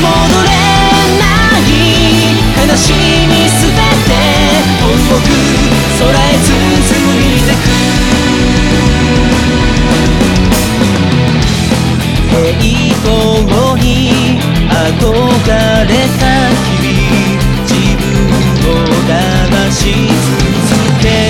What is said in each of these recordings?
戻れない悲しみすべて遠く空へ続いでくにれた自分を騙し続け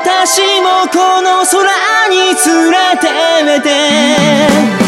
私もこの空に連れてめて。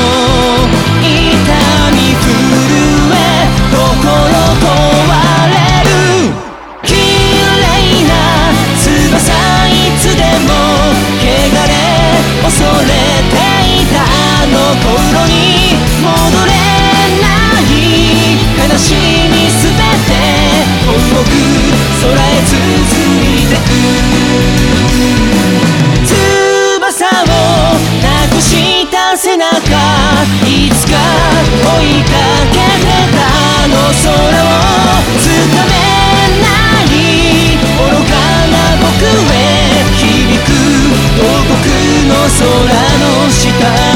背中いつか追いかけてたの空をつかめない。愚かな僕へ響く。王国の空の下。